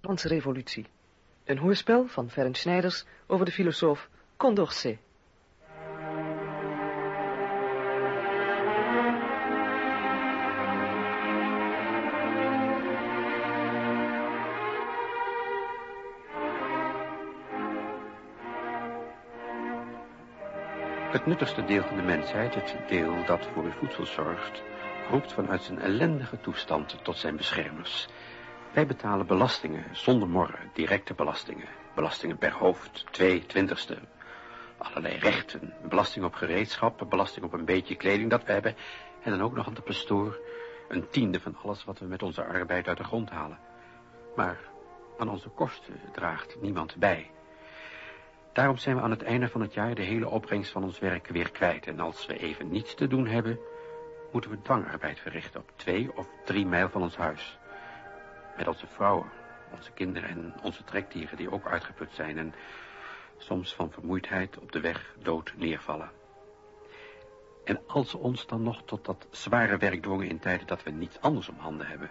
Franse revolutie. Een hoorspel van Ferenc Schneiders over de filosoof Condorcet. Het nuttigste deel van de mensheid, het deel dat voor voedsel zorgt, roept vanuit zijn ellendige toestand tot zijn beschermers. Wij betalen belastingen zonder morren, directe belastingen. Belastingen per hoofd, twee twintigste. Allerlei rechten, belasting op gereedschap, belasting op een beetje kleding dat we hebben. En dan ook nog aan de pastoor een tiende van alles wat we met onze arbeid uit de grond halen. Maar aan onze kosten draagt niemand bij. Daarom zijn we aan het einde van het jaar de hele opbrengst van ons werk weer kwijt. En als we even niets te doen hebben, moeten we dwangarbeid verrichten op twee of drie mijl van ons huis. Met onze vrouwen, onze kinderen en onze trekdieren die ook uitgeput zijn en soms van vermoeidheid op de weg dood neervallen. En als ze ons dan nog tot dat zware werk dwongen in tijden dat we niets anders om handen hebben.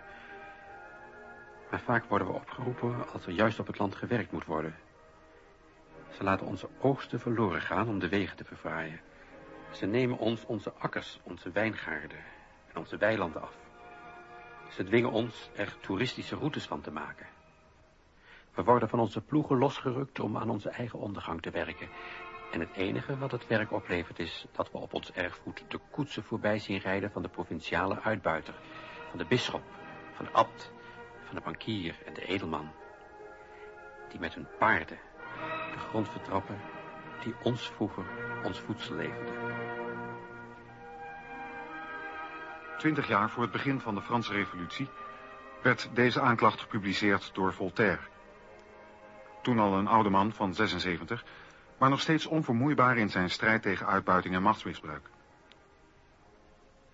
Maar vaak worden we opgeroepen als er juist op het land gewerkt moet worden. Ze laten onze oogsten verloren gaan om de wegen te verfraaien. Ze nemen ons onze akkers, onze wijngaarden en onze weilanden af. Ze dwingen ons er toeristische routes van te maken. We worden van onze ploegen losgerukt om aan onze eigen ondergang te werken. En het enige wat het werk oplevert is dat we op ons erfgoed de koetsen voorbij zien rijden van de provinciale uitbuiter, van de bisschop, van de abt, van de bankier en de edelman. Die met hun paarden de grond vertrappen die ons vroeger ons voedsel leverde. Twintig jaar voor het begin van de Franse revolutie werd deze aanklacht gepubliceerd door Voltaire. Toen al een oude man van 76, maar nog steeds onvermoeibaar in zijn strijd tegen uitbuiting en machtsmisbruik.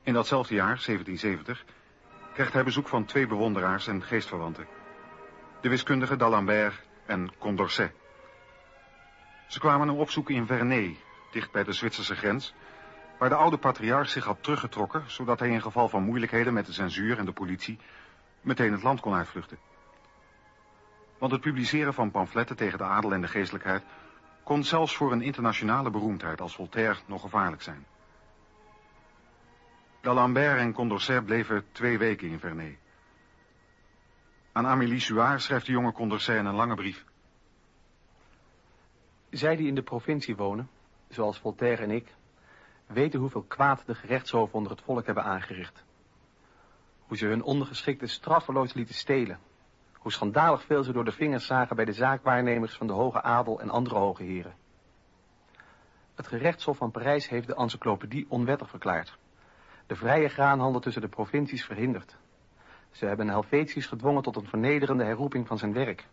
In datzelfde jaar, 1770, krijgt hij bezoek van twee bewonderaars en geestverwanten. De wiskundige d'Alembert en Condorcet. Ze kwamen hem opzoeken in Vernet, dicht bij de Zwitserse grens, waar de oude patriarch zich had teruggetrokken, zodat hij in geval van moeilijkheden met de censuur en de politie meteen het land kon uitvluchten. Want het publiceren van pamfletten tegen de adel en de geestelijkheid kon zelfs voor een internationale beroemdheid als Voltaire nog gevaarlijk zijn. D'Alembert en Condorcet bleven twee weken in Vernet. Aan Amélie Suard schrijft de jonge Condorcet een lange brief. Zij die in de provincie wonen, zoals Voltaire en ik, weten hoeveel kwaad de gerechtshoven onder het volk hebben aangericht. Hoe ze hun ondergeschikte straffeloos lieten stelen. Hoe schandalig veel ze door de vingers zagen bij de zaakwaarnemers van de hoge adel en andere hoge heren. Het gerechtshof van Parijs heeft de encyclopedie onwettig verklaard. De vrije graanhandel tussen de provincies verhinderd. Ze hebben Helvetius gedwongen tot een vernederende herroeping van zijn werk.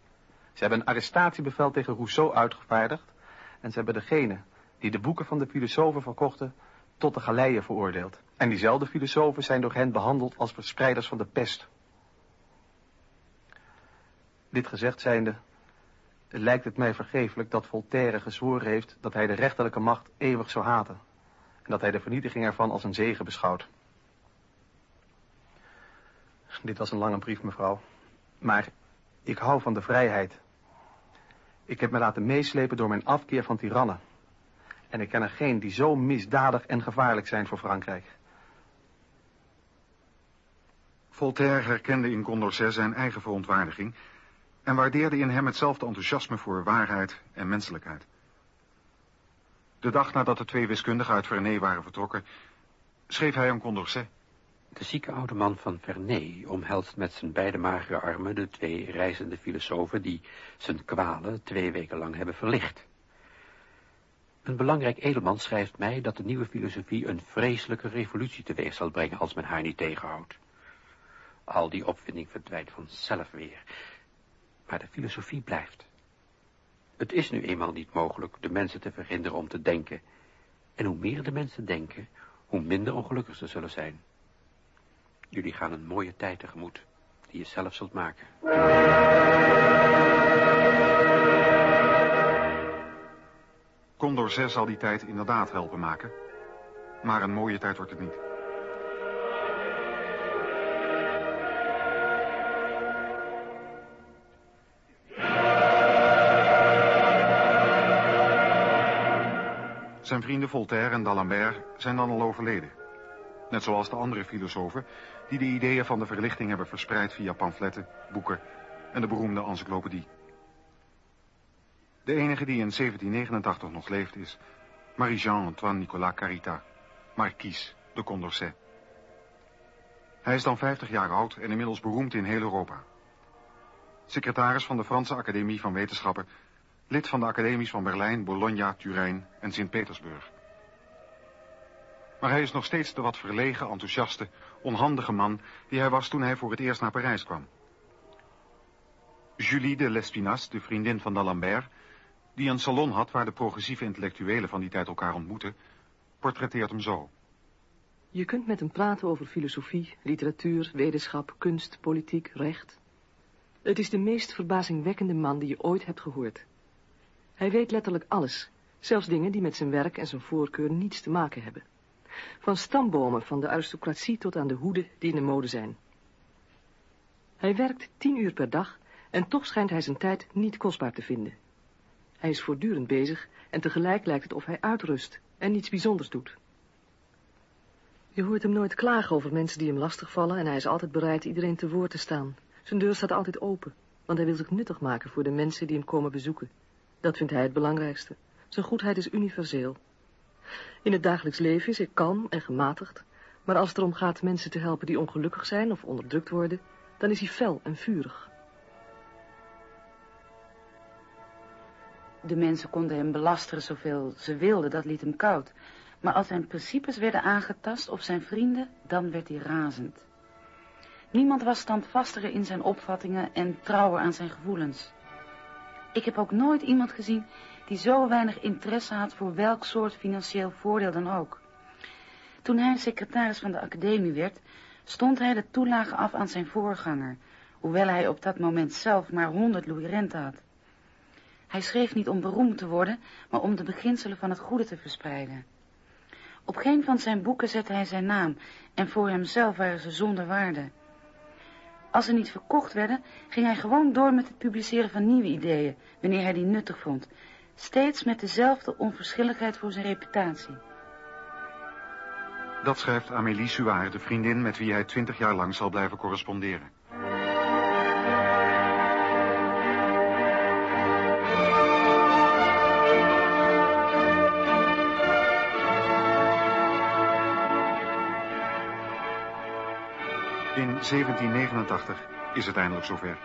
Ze hebben een arrestatiebevel tegen Rousseau uitgevaardigd en ze hebben degene die de boeken van de filosofen verkochten tot de galeien veroordeeld. En diezelfde filosofen zijn door hen behandeld als verspreiders van de pest. Dit gezegd zijnde, lijkt het mij vergeeflijk dat Voltaire gezworen heeft dat hij de rechterlijke macht eeuwig zou haten. En dat hij de vernietiging ervan als een zegen beschouwt. Dit was een lange brief, mevrouw. Maar ik hou van de vrijheid. Ik heb me laten meeslepen door mijn afkeer van tirannen. En ik ken er geen die zo misdadig en gevaarlijk zijn voor Frankrijk. Voltaire herkende in Condorcet zijn eigen verontwaardiging... en waardeerde in hem hetzelfde enthousiasme voor waarheid en menselijkheid. De dag nadat de twee wiskundigen uit Vernet waren vertrokken... schreef hij aan Condorcet... De zieke oude man van Vernet omhelst met zijn beide magere armen de twee reizende filosofen die zijn kwalen twee weken lang hebben verlicht. Een belangrijk edelman schrijft mij dat de nieuwe filosofie een vreselijke revolutie teweeg zal brengen als men haar niet tegenhoudt. Al die opvinding verdwijnt vanzelf weer. Maar de filosofie blijft. Het is nu eenmaal niet mogelijk de mensen te verhinderen om te denken. En hoe meer de mensen denken, hoe minder ongelukkig ze zullen zijn. Jullie gaan een mooie tijd tegemoet, die je zelf zult maken. Condor zes al die tijd inderdaad helpen maken. Maar een mooie tijd wordt het niet. Zijn vrienden Voltaire en d'Alembert zijn dan al overleden. Net zoals de andere filosofen die de ideeën van de verlichting hebben verspreid via pamfletten, boeken en de beroemde encyclopedie. De enige die in 1789 nog leeft is Marie-Jean-Antoine Nicolas Carita, marquise de Condorcet. Hij is dan 50 jaar oud en inmiddels beroemd in heel Europa. Secretaris van de Franse Academie van Wetenschappen, lid van de academies van Berlijn, Bologna, Turijn en Sint-Petersburg. Maar hij is nog steeds de wat verlegen, enthousiaste, onhandige man die hij was toen hij voor het eerst naar Parijs kwam. Julie de Lespinasse, de vriendin van d'Alembert, die een salon had waar de progressieve intellectuelen van die tijd elkaar ontmoeten, portretteert hem zo. Je kunt met hem praten over filosofie, literatuur, wetenschap, kunst, politiek, recht. Het is de meest verbazingwekkende man die je ooit hebt gehoord. Hij weet letterlijk alles, zelfs dingen die met zijn werk en zijn voorkeur niets te maken hebben. Van stambomen van de aristocratie tot aan de hoeden die in de mode zijn. Hij werkt tien uur per dag en toch schijnt hij zijn tijd niet kostbaar te vinden. Hij is voortdurend bezig en tegelijk lijkt het of hij uitrust en niets bijzonders doet. Je hoort hem nooit klagen over mensen die hem lastigvallen en hij is altijd bereid iedereen te woord te staan. Zijn deur staat altijd open, want hij wil zich nuttig maken voor de mensen die hem komen bezoeken. Dat vindt hij het belangrijkste. Zijn goedheid is universeel. In het dagelijks leven is hij kalm en gematigd, maar als het erom gaat mensen te helpen die ongelukkig zijn of onderdrukt worden, dan is hij fel en vurig. De mensen konden hem belasteren zoveel ze wilden, dat liet hem koud. Maar als zijn principes werden aangetast of zijn vrienden, dan werd hij razend. Niemand was standvastiger in zijn opvattingen en trouwer aan zijn gevoelens. Ik heb ook nooit iemand gezien die zo weinig interesse had voor welk soort financieel voordeel dan ook. Toen hij secretaris van de academie werd, stond hij de toelage af aan zijn voorganger, hoewel hij op dat moment zelf maar honderd louis rente had. Hij schreef niet om beroemd te worden, maar om de beginselen van het goede te verspreiden. Op geen van zijn boeken zette hij zijn naam, en voor hemzelf waren ze zonder waarde. Als ze niet verkocht werden, ging hij gewoon door met het publiceren van nieuwe ideeën, wanneer hij die nuttig vond, steeds met dezelfde onverschilligheid voor zijn reputatie. Dat schrijft Amélie Suard, de vriendin met wie hij twintig jaar lang zal blijven corresponderen. 1789 is het eindelijk zover.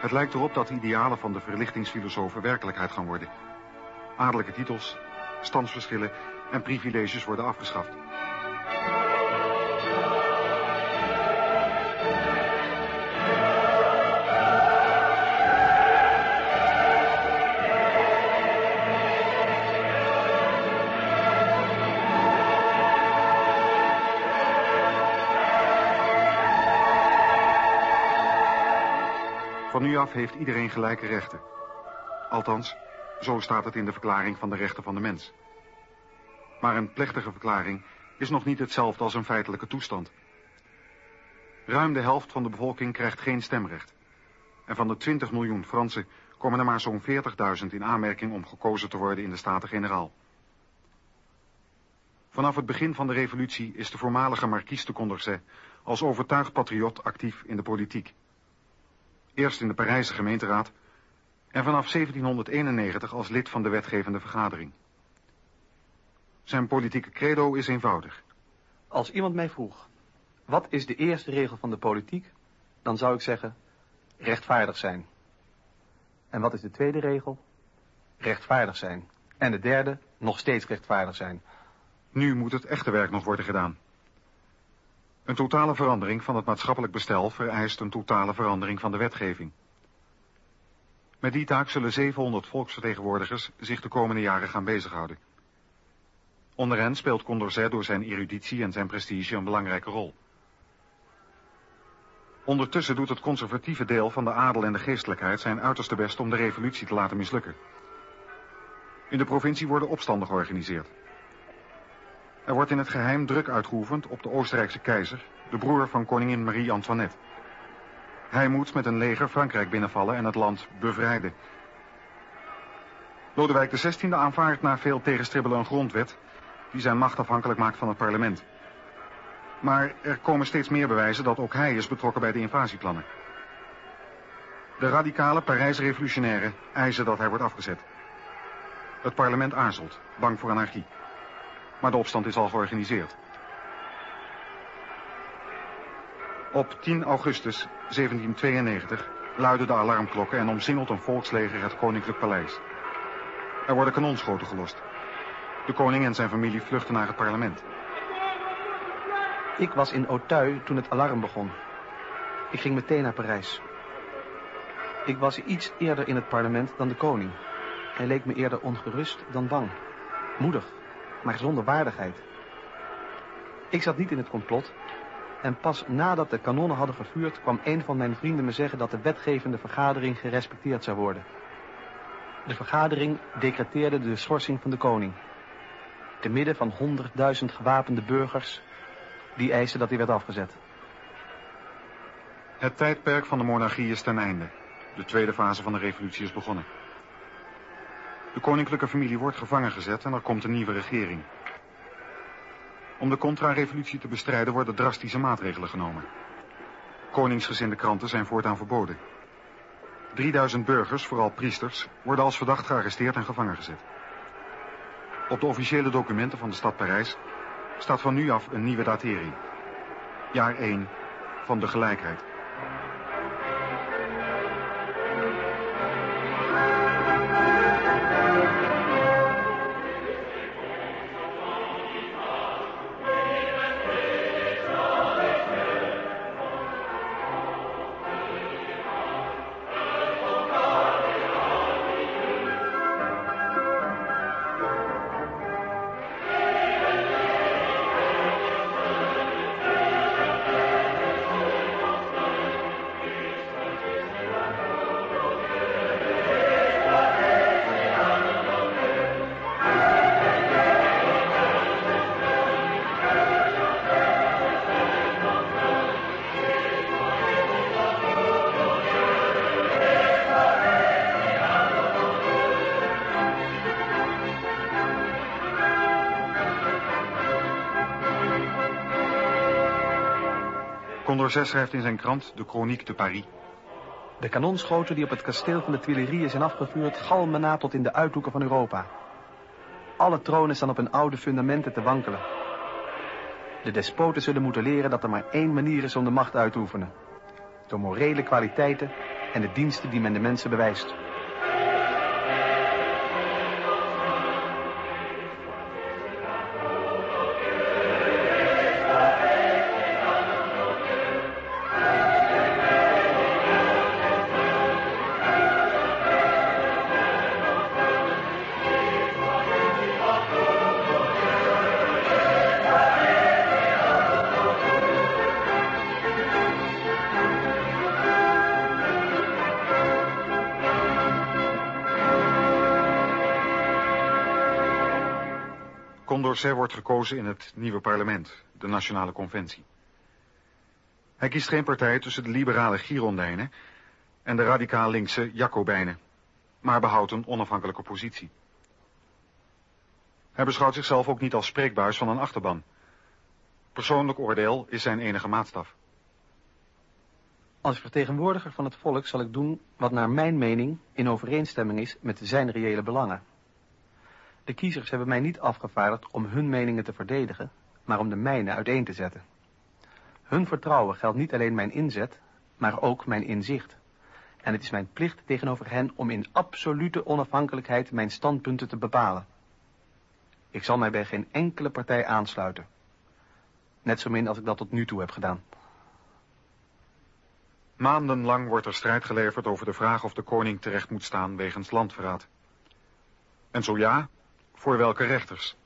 Het lijkt erop dat de idealen van de verlichtingsfilosofen werkelijkheid gaan worden. Adellijke titels, standsverschillen en privileges worden afgeschaft. Van nu af heeft iedereen gelijke rechten. Althans, zo staat het in de verklaring van de rechten van de mens. Maar een plechtige verklaring is nog niet hetzelfde als een feitelijke toestand. Ruim de helft van de bevolking krijgt geen stemrecht. En van de 20 miljoen Fransen komen er maar zo'n 40.000 in aanmerking om gekozen te worden in de Staten-Generaal. Vanaf het begin van de revolutie is de voormalige marquise de Condorcet als overtuigd patriot actief in de politiek. Eerst in de Parijse gemeenteraad en vanaf 1791 als lid van de wetgevende vergadering. Zijn politieke credo is eenvoudig. Als iemand mij vroeg, wat is de eerste regel van de politiek? Dan zou ik zeggen, rechtvaardig zijn. En wat is de tweede regel? Rechtvaardig zijn. En de derde, nog steeds rechtvaardig zijn. Nu moet het echte werk nog worden gedaan. Een totale verandering van het maatschappelijk bestel vereist een totale verandering van de wetgeving. Met die taak zullen 700 volksvertegenwoordigers zich de komende jaren gaan bezighouden. Onder hen speelt Condorcet door zijn eruditie en zijn prestige een belangrijke rol. Ondertussen doet het conservatieve deel van de adel en de geestelijkheid zijn uiterste best om de revolutie te laten mislukken. In de provincie worden opstanden georganiseerd. Er wordt in het geheim druk uitgeoefend op de Oostenrijkse keizer, de broer van koningin Marie-Antoinette. Hij moet met een leger Frankrijk binnenvallen en het land bevrijden. Lodewijk XVI aanvaardt na veel tegenstribbelen een grondwet... die zijn macht afhankelijk maakt van het parlement. Maar er komen steeds meer bewijzen dat ook hij is betrokken bij de invasieplannen. De radicale Parijse revolutionairen eisen dat hij wordt afgezet. Het parlement aarzelt, bang voor anarchie. Maar de opstand is al georganiseerd. Op 10 augustus 1792 luiden de alarmklokken en omsingelt een volksleger het koninklijk paleis. Er worden kanonschoten gelost. De koning en zijn familie vluchten naar het parlement. Ik was in Auteuil toen het alarm begon. Ik ging meteen naar Parijs. Ik was iets eerder in het parlement dan de koning. Hij leek me eerder ongerust dan bang. Moedig, maar zonder waardigheid. Ik zat niet in het complot. En pas nadat de kanonnen hadden gevuurd... kwam een van mijn vrienden me zeggen dat de wetgevende vergadering gerespecteerd zou worden. De vergadering decreteerde de schorsing van de koning. Te midden van honderdduizend gewapende burgers... die eisen dat hij werd afgezet. Het tijdperk van de monarchie is ten einde. De tweede fase van de revolutie is begonnen. De koninklijke familie wordt gevangen gezet en er komt een nieuwe regering. Om de contra-revolutie te bestrijden worden drastische maatregelen genomen. Koningsgezinde kranten zijn voortaan verboden. 3000 burgers, vooral priesters, worden als verdacht gearresteerd en gevangen gezet. Op de officiële documenten van de stad Parijs staat van nu af een nieuwe datering. Jaar 1 van de gelijkheid. Condorcet schrijft in zijn krant de Chronique de Paris. De kanonschoten die op het kasteel van de Tuileries zijn afgevuurd... galmen na tot in de uithoeken van Europa. Alle tronen staan op hun oude fundamenten te wankelen. De despoten zullen moeten leren dat er maar één manier is om de macht uit te oefenen. Door morele kwaliteiten en de diensten die men de mensen bewijst. Condorcet wordt gekozen in het nieuwe parlement, de Nationale Conventie. Hij kiest geen partij tussen de liberale Girondijnen en de radicaal linkse Jacobijnen, maar behoudt een onafhankelijke positie. Hij beschouwt zichzelf ook niet als spreekbuis van een achterban. Persoonlijk oordeel is zijn enige maatstaf. Als vertegenwoordiger van het volk zal ik doen wat naar mijn mening in overeenstemming is met zijn reële belangen. De kiezers hebben mij niet afgevaardigd om hun meningen te verdedigen, maar om de mijne uiteen te zetten. Hun vertrouwen geldt niet alleen mijn inzet, maar ook mijn inzicht. En het is mijn plicht tegenover hen om in absolute onafhankelijkheid mijn standpunten te bepalen. Ik zal mij bij geen enkele partij aansluiten. Net zo min als ik dat tot nu toe heb gedaan. Maandenlang wordt er strijd geleverd over de vraag of de koning terecht moet staan wegens landverraad. En zo ja, voor welke rechters?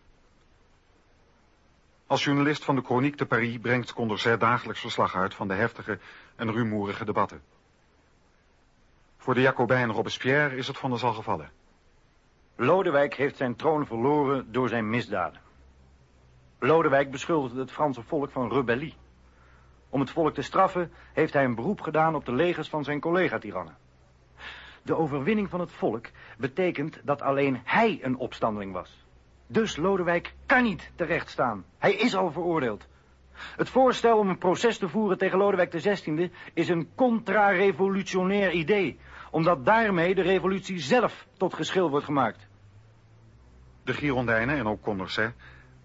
Als journalist van de Chronique de Paris brengt Condorcet dagelijks verslag uit van de heftige en rumoerige debatten. Voor de Jacobijn Robespierre is het van de zal gevallen. Lodewijk heeft zijn troon verloren door zijn misdaden. Lodewijk beschuldigde het Franse volk van rebellie. Om het volk te straffen heeft hij een beroep gedaan op de legers van zijn collega-tirannen. De overwinning van het volk betekent dat alleen hij een opstandeling was. Dus Lodewijk kan niet terecht staan. Hij is al veroordeeld. Het voorstel om een proces te voeren tegen Lodewijk XVI is een contra-revolutionair idee, omdat daarmee de revolutie zelf tot geschil wordt gemaakt. De Girondijnen en ook Condorcet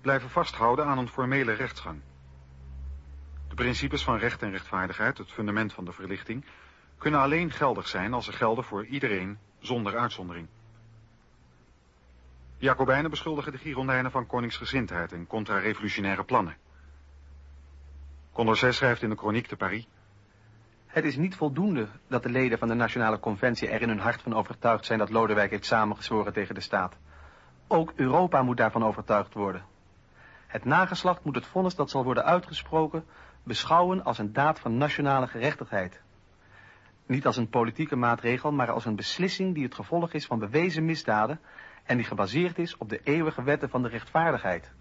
blijven vasthouden aan een formele rechtsgang. De principes van recht en rechtvaardigheid, het fundament van de verlichting, kunnen alleen geldig zijn als ze gelden voor iedereen zonder uitzondering. De Jacobijnen beschuldigen de Girondijnen van koningsgezindheid en contra-revolutionaire plannen. Condorcet schrijft in de Chronique de Paris... Het is niet voldoende dat de leden van de Nationale Conventie er in hun hart van overtuigd zijn dat Lodewijk heeft samengezworen tegen de staat. Ook Europa moet daarvan overtuigd worden. Het nageslacht moet het vonnis dat zal worden uitgesproken beschouwen als een daad van nationale gerechtigheid. Niet als een politieke maatregel, maar als een beslissing die het gevolg is van bewezen misdaden en die gebaseerd is op de eeuwige wetten van de rechtvaardigheid.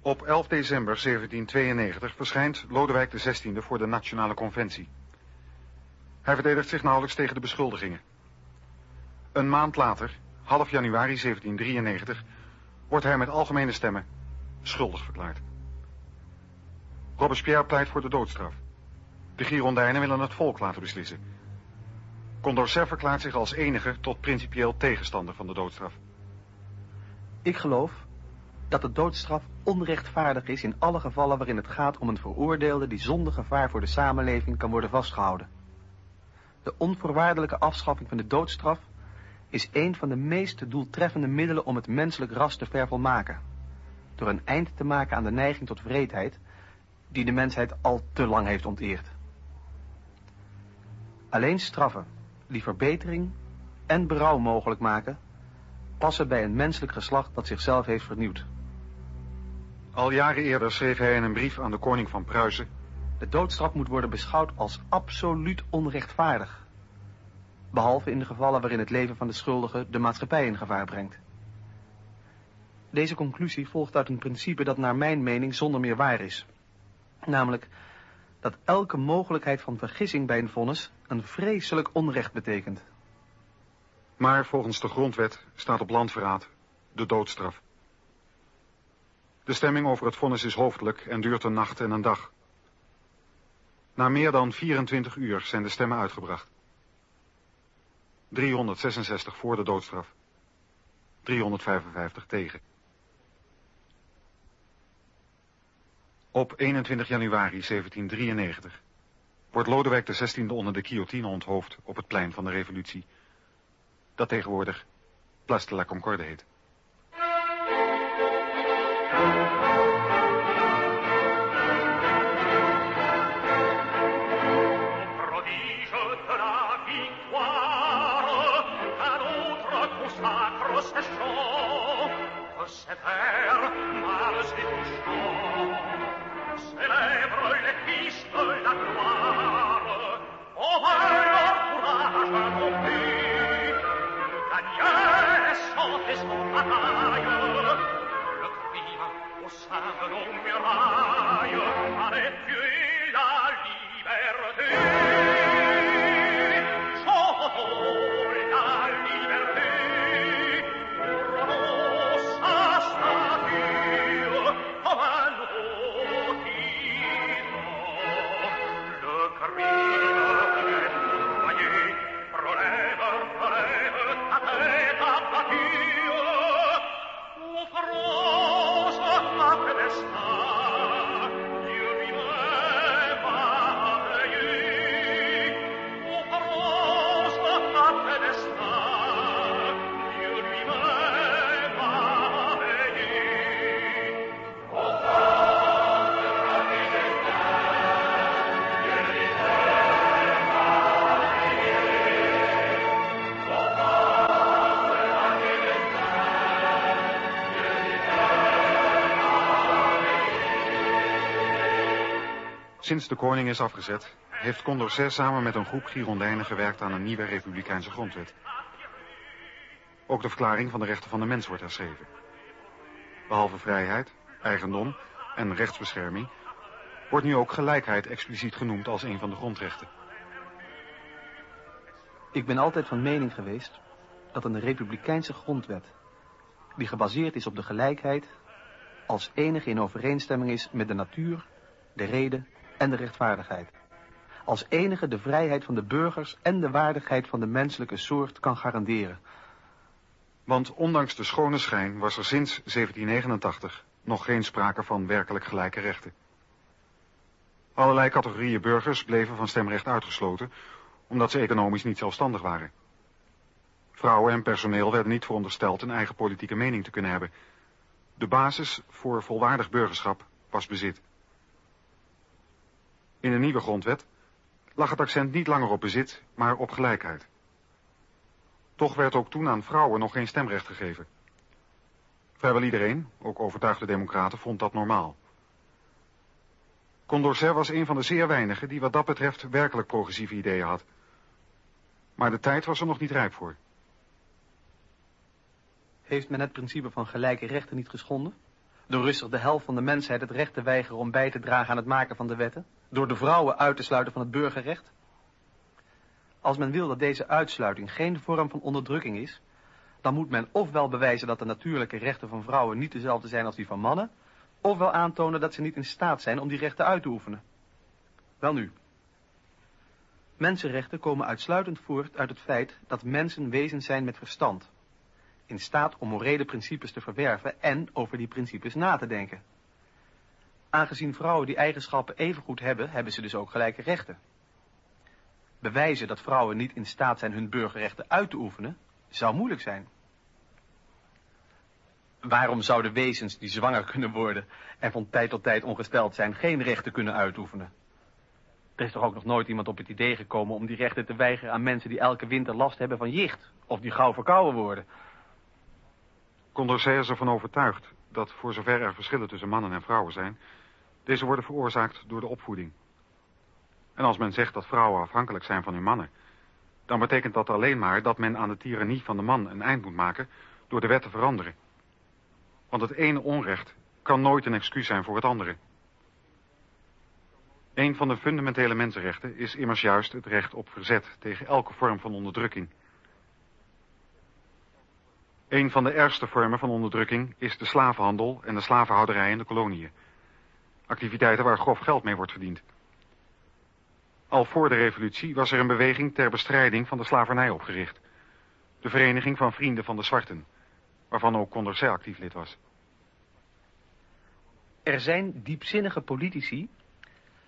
Op 11 december 1792 verschijnt Lodewijk XVI voor de Nationale Conventie. Hij verdedigt zich nauwelijks tegen de beschuldigingen. Een maand later, half januari 1793, wordt hij met algemene stemmen schuldig verklaard. Robespierre pleit voor de doodstraf. De Girondijnen willen het volk laten beslissen. Condorcet verklaart zich als enige tot principieel tegenstander van de doodstraf. Ik geloof dat de doodstraf onrechtvaardig is in alle gevallen waarin het gaat om een veroordeelde die zonder gevaar voor de samenleving kan worden vastgehouden. De onvoorwaardelijke afschaffing van de doodstraf is een van de meest doeltreffende middelen om het menselijk ras te vervolmaken. Door een eind te maken aan de neiging tot vreedheid die de mensheid al te lang heeft onteerd. Alleen straffen die verbetering en berouw mogelijk maken, passen bij een menselijk geslacht dat zichzelf heeft vernieuwd. Al jaren eerder schreef hij in een brief aan de koning van Pruisen... De doodstraf moet worden beschouwd als absoluut onrechtvaardig. Behalve in de gevallen waarin het leven van de schuldige de maatschappij in gevaar brengt. Deze conclusie volgt uit een principe dat naar mijn mening zonder meer waar is. Namelijk dat elke mogelijkheid van vergissing bij een vonnis een vreselijk onrecht betekent. Maar volgens de grondwet staat op landverraad de doodstraf. De stemming over het vonnis is hoofdelijk en duurt een nacht en een dag. Na meer dan 24 uur zijn de stemmen uitgebracht. 366 voor de doodstraf. 355 tegen. Op 21 januari 1793 wordt Lodewijk XVI onder de guillotine onthoofd op het plein van de revolutie, dat tegenwoordig Place de la Concorde heet. Sinds de koning is afgezet, heeft Condorcet samen met een groep Girondijnen gewerkt aan een nieuwe republikeinse grondwet. Ook de verklaring van de rechten van de mens wordt herschreven. Behalve vrijheid, eigendom en rechtsbescherming wordt nu ook gelijkheid expliciet genoemd als een van de grondrechten. Ik ben altijd van mening geweest dat een republikeinse grondwet, die gebaseerd is op de gelijkheid, als enige in overeenstemming is met de natuur, de reden en de rechtvaardigheid. Als enige de vrijheid van de burgers en de waardigheid van de menselijke soort kan garanderen. Want ondanks de schone schijn was er sinds 1789 nog geen sprake van werkelijk gelijke rechten. Allerlei categorieën burgers bleven van stemrecht uitgesloten, omdat ze economisch niet zelfstandig waren. Vrouwen en personeel werden niet verondersteld een eigen politieke mening te kunnen hebben. De basis voor volwaardig burgerschap was bezit. In de nieuwe grondwet lag het accent niet langer op bezit, maar op gelijkheid. Toch werd ook toen aan vrouwen nog geen stemrecht gegeven. Vrijwel iedereen, ook overtuigde democraten, vond dat normaal. Condorcet was een van de zeer weinigen die wat dat betreft werkelijk progressieve ideeën had. Maar de tijd was er nog niet rijp voor. Heeft men het principe van gelijke rechten niet geschonden? Door rustig de helft van de mensheid het recht te weigeren om bij te dragen aan het maken van de wetten? Door de vrouwen uit te sluiten van het burgerrecht? Als men wil dat deze uitsluiting geen vorm van onderdrukking is, dan moet men ofwel bewijzen dat de natuurlijke rechten van vrouwen niet dezelfde zijn als die van mannen, ofwel aantonen dat ze niet in staat zijn om die rechten uit te oefenen. Wel nu. Mensenrechten komen uitsluitend voort uit het feit dat mensen wezens zijn met verstand, in staat om morele principes te verwerven en over die principes na te denken. Aangezien vrouwen die eigenschappen evengoed hebben, hebben ze dus ook gelijke rechten. Bewijzen dat vrouwen niet in staat zijn hun burgerrechten uit te oefenen, zou moeilijk zijn. Waarom zouden wezens die zwanger kunnen worden en van tijd tot tijd ongesteld zijn geen rechten kunnen uitoefenen? Er is toch ook nog nooit iemand op het idee gekomen om die rechten te weigeren aan mensen die elke winter last hebben van jicht of die gauw verkouden worden. Condorcet is ervan overtuigd dat voor zover er verschillen tussen mannen en vrouwen zijn, deze worden veroorzaakt door de opvoeding. En als men zegt dat vrouwen afhankelijk zijn van hun mannen, dan betekent dat alleen maar dat men aan de tirannie van de man een eind moet maken door de wet te veranderen. Want het ene onrecht kan nooit een excuus zijn voor het andere. Een van de fundamentele mensenrechten is immers juist het recht op verzet tegen elke vorm van onderdrukking. Een van de ergste vormen van onderdrukking is de slavenhandel en de slavenhouderij in de koloniën. Activiteiten waar grof geld mee wordt verdiend. Al voor de revolutie was er een beweging ter bestrijding van de slavernij opgericht. De Vereniging van Vrienden van de Zwarten, waarvan ook Condorcet actief lid was. Er zijn diepzinnige politici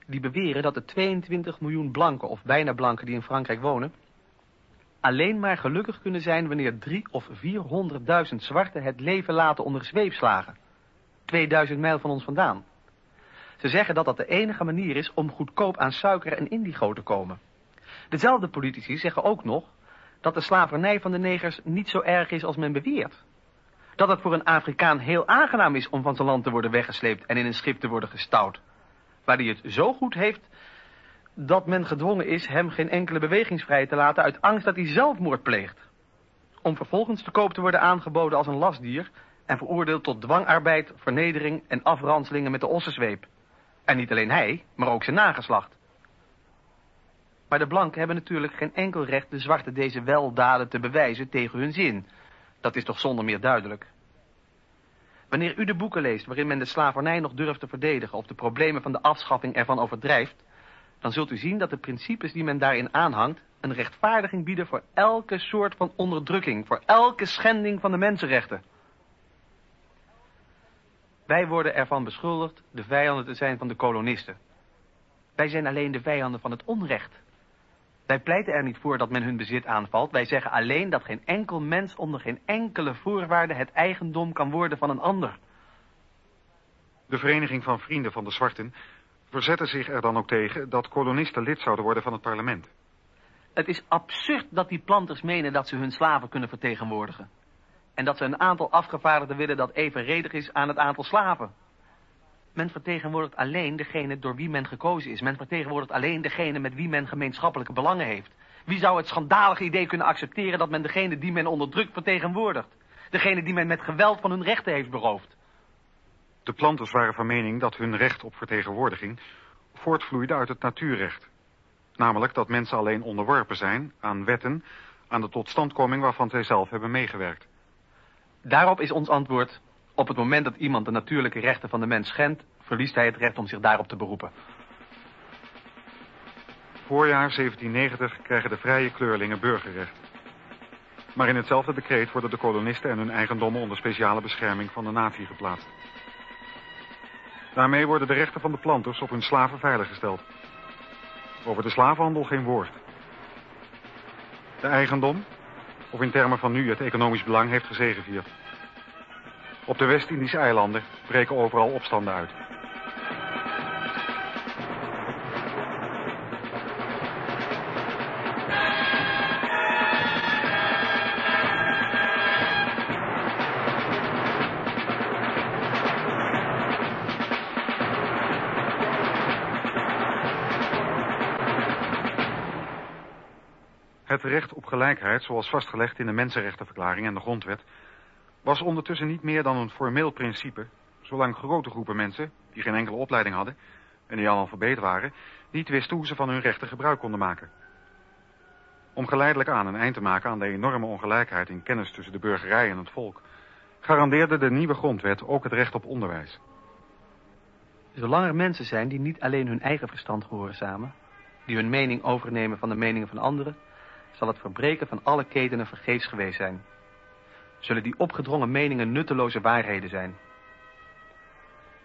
die beweren dat de 22 miljoen blanken of bijna blanken die in Frankrijk wonen alleen maar gelukkig kunnen zijn wanneer drie of 400.000 zwarten het leven laten onder zweepslagen. 2000 mijl van ons vandaan. Ze zeggen dat dat de enige manier is om goedkoop aan suiker en indigo te komen. Dezelfde politici zeggen ook nog dat de slavernij van de negers niet zo erg is als men beweert. Dat het voor een Afrikaan heel aangenaam is om van zijn land te worden weggesleept en in een schip te worden gestouwd. Waar hij het zo goed heeft dat men gedwongen is hem geen enkele bewegingsvrijheid te laten uit angst dat hij zelfmoord pleegt. Om vervolgens te koop te worden aangeboden als een lastdier en veroordeeld tot dwangarbeid, vernedering en afranselingen met de ossenzweep. En niet alleen hij, maar ook zijn nageslacht. Maar de blanken hebben natuurlijk geen enkel recht de zwarte deze weldaden te bewijzen tegen hun zin. Dat is toch zonder meer duidelijk. Wanneer u de boeken leest waarin men de slavernij nog durft te verdedigen... of de problemen van de afschaffing ervan overdrijft... dan zult u zien dat de principes die men daarin aanhangt... een rechtvaardiging bieden voor elke soort van onderdrukking... voor elke schending van de mensenrechten. Wij worden ervan beschuldigd de vijanden te zijn van de kolonisten. Wij zijn alleen de vijanden van het onrecht. Wij pleiten er niet voor dat men hun bezit aanvalt. Wij zeggen alleen dat geen enkel mens onder geen enkele voorwaarde het eigendom kan worden van een ander. De Vereniging van Vrienden van de Zwarten verzette zich er dan ook tegen dat kolonisten lid zouden worden van het parlement. Het is absurd dat die planters menen dat ze hun slaven kunnen vertegenwoordigen. En dat ze een aantal afgevaardigden willen dat evenredig is aan het aantal slaven. Men vertegenwoordigt alleen degene door wie men gekozen is. Men vertegenwoordigt alleen degene met wie men gemeenschappelijke belangen heeft. Wie zou het schandalige idee kunnen accepteren dat men degene die men onderdrukt vertegenwoordigt? Degene die men met geweld van hun rechten heeft beroofd. De planters waren van mening dat hun recht op vertegenwoordiging voortvloeide uit het natuurrecht. Namelijk dat mensen alleen onderworpen zijn aan wetten, aan de totstandkoming waarvan zij zelf hebben meegewerkt. Daarop is ons antwoord, op het moment dat iemand de natuurlijke rechten van de mens schendt, verliest hij het recht om zich daarop te beroepen. Voorjaar 1790 krijgen de vrije kleurlingen burgerrecht. Maar in hetzelfde decreet worden de kolonisten en hun eigendommen onder speciale bescherming van de natie geplaatst. Daarmee worden de rechten van de planters op hun slaven veiliggesteld. Over de slavenhandel geen woord. De eigendom, of in termen van nu het economisch belang, heeft gezegevierd. Op de West-Indische eilanden breken overal opstanden uit. Recht op gelijkheid, zoals vastgelegd in de Mensenrechtenverklaring en de Grondwet, was ondertussen niet meer dan een formeel principe, zolang grote groepen mensen, die geen enkele opleiding hadden en die analfabeet waren, niet wisten hoe ze van hun rechten gebruik konden maken. Om geleidelijk aan een eind te maken aan de enorme ongelijkheid in kennis tussen de burgerij en het volk, garandeerde de nieuwe grondwet ook het recht op onderwijs. Zolang er mensen zijn die niet alleen hun eigen verstand gehoorzamen, die hun mening overnemen van de meningen van anderen, zal het verbreken van alle ketenen vergeefs geweest zijn. Zullen die opgedrongen meningen nutteloze waarheden zijn.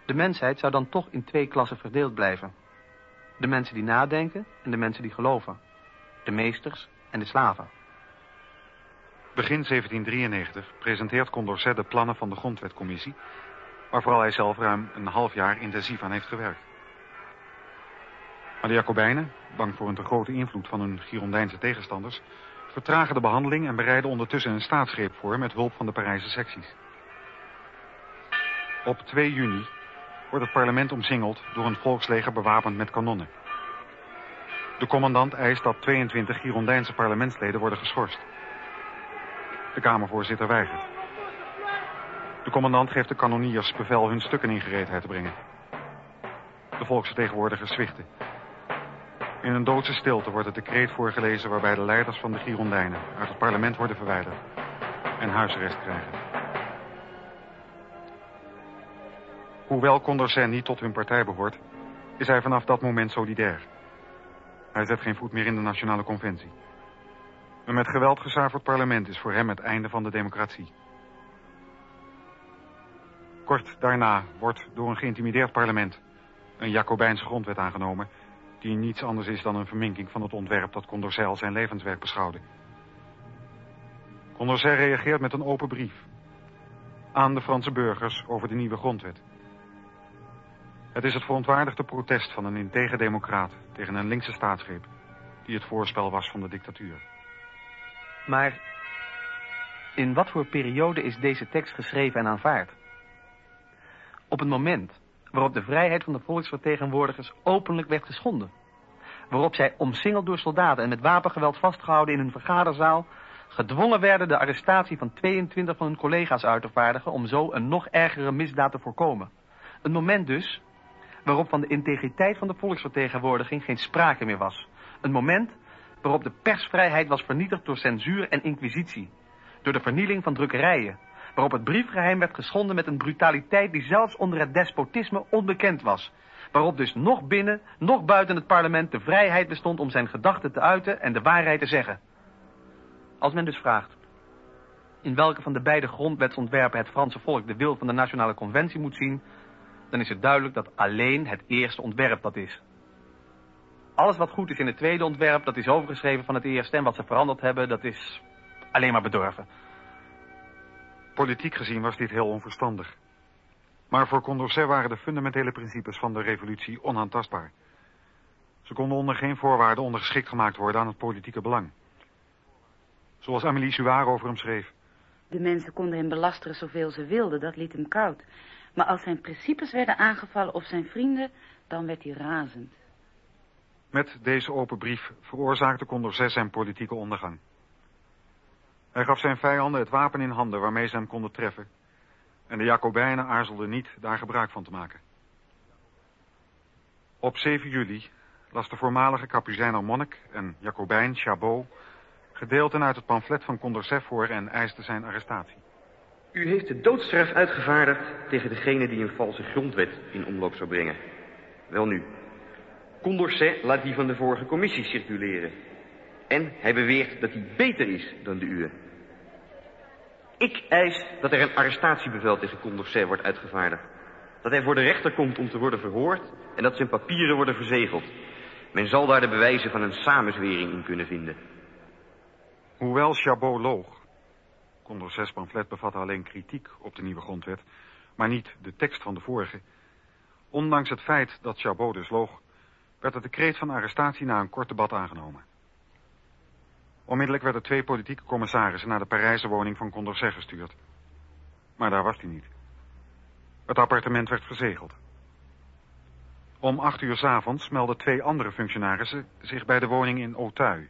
De mensheid zou dan toch in twee klassen verdeeld blijven. De mensen die nadenken en de mensen die geloven. De meesters en de slaven. Begin 1793 presenteert Condorcet de plannen van de Grondwetcommissie, waar vooral hij zelf ruim een half jaar intensief aan heeft gewerkt. Maar de Jacobijnen, bang voor een te grote invloed van hun Girondijnse tegenstanders, vertragen de behandeling en bereiden ondertussen een staatsgreep voor met hulp van de Parijse secties. Op 2 juni wordt het parlement omsingeld door een volksleger bewapend met kanonnen. De commandant eist dat 22 Girondijnse parlementsleden worden geschorst. De Kamervoorzitter weigert. De commandant geeft de kanoniers bevel hun stukken in gereedheid te brengen. De volksvertegenwoordigers zwichten. In een doodse stilte wordt het decreet voorgelezen waarbij de leiders van de Girondijnen uit het parlement worden verwijderd en huisarrest krijgen. Hoewel Condorcet niet tot hun partij behoort, is hij vanaf dat moment solidair. Hij zet geen voet meer in de Nationale Conventie. Een met geweld gezuiverd parlement is voor hem het einde van de democratie. Kort daarna wordt door een geïntimideerd parlement een Jacobijnse grondwet aangenomen... die niets anders is dan een verminking van het ontwerp dat Condorcet zijn levenswerk beschouwde. Condorcet reageert met een open brief aan de Franse burgers over de nieuwe grondwet. Het is het verontwaardigde protest van een integer democraat tegen een linkse staatsgreep... die het voorspel was van de dictatuur. Maar in wat voor periode is deze tekst geschreven en aanvaard? Op het moment waarop de vrijheid van de volksvertegenwoordigers openlijk werd geschonden. Waarop zij omsingeld door soldaten en met wapengeweld vastgehouden in hun vergaderzaal... gedwongen werden de arrestatie van 22 van hun collega's uit te vaardigen... om zo een nog ergere misdaad te voorkomen. Een moment dus waarop van de integriteit van de volksvertegenwoordiging geen sprake meer was. Een moment waarop de persvrijheid was vernietigd door censuur en inquisitie. Door de vernieling van drukkerijen. Waarop het briefgeheim werd geschonden met een brutaliteit die zelfs onder het despotisme onbekend was. Waarop dus nog binnen, nog buiten het parlement de vrijheid bestond om zijn gedachten te uiten en de waarheid te zeggen. Als men dus vraagt in welke van de beide grondwetsontwerpen het Franse volk de wil van de Nationale Conventie moet zien, dan is het duidelijk dat alleen het eerste ontwerp dat is. Alles wat goed is in het tweede ontwerp, dat is overgeschreven van het eerste. En wat ze veranderd hebben, dat is alleen maar bedorven. Politiek gezien was dit heel onverstandig. Maar voor Condorcet waren de fundamentele principes van de revolutie onaantastbaar. Ze konden onder geen voorwaarden ondergeschikt gemaakt worden aan het politieke belang. Zoals Amélie Suard over hem schreef. De mensen konden hem belasteren zoveel ze wilden, dat liet hem koud. Maar als zijn principes werden aangevallen of zijn vrienden, dan werd hij razend. Met deze open brief veroorzaakte Condorcet zijn politieke ondergang. Hij gaf zijn vijanden het wapen in handen waarmee ze hem konden treffen. En de Jacobijnen aarzelden niet daar gebruik van te maken. Op 7 juli las de voormalige Capucijner monnik en Jacobijn Chabot gedeelten uit het pamflet van Condorcet voor en eiste zijn arrestatie. U heeft de doodstraf uitgevaardigd tegen degene die een valse grondwet in omloop zou brengen. Wel nu, Condorcet laat die van de vorige commissie circuleren. En hij beweert dat die beter is dan de uwe. Ik eis dat er een arrestatiebevel tegen Condorcet wordt uitgevaardigd. Dat hij voor de rechter komt om te worden verhoord en dat zijn papieren worden verzegeld. Men zal daar de bewijzen van een samenzwering in kunnen vinden. Hoewel Chabot loog, Condorcet's pamflet bevatte alleen kritiek op de nieuwe grondwet, maar niet de tekst van de vorige. Ondanks het feit dat Chabot dus loog, werd het decreet van arrestatie na een kort debat aangenomen. Onmiddellijk werden twee politieke commissarissen naar de Parijse woning van Condorcet gestuurd. Maar daar was hij niet. Het appartement werd verzegeld. Om acht uur s avonds meldden twee andere functionarissen zich bij de woning in Auteuil.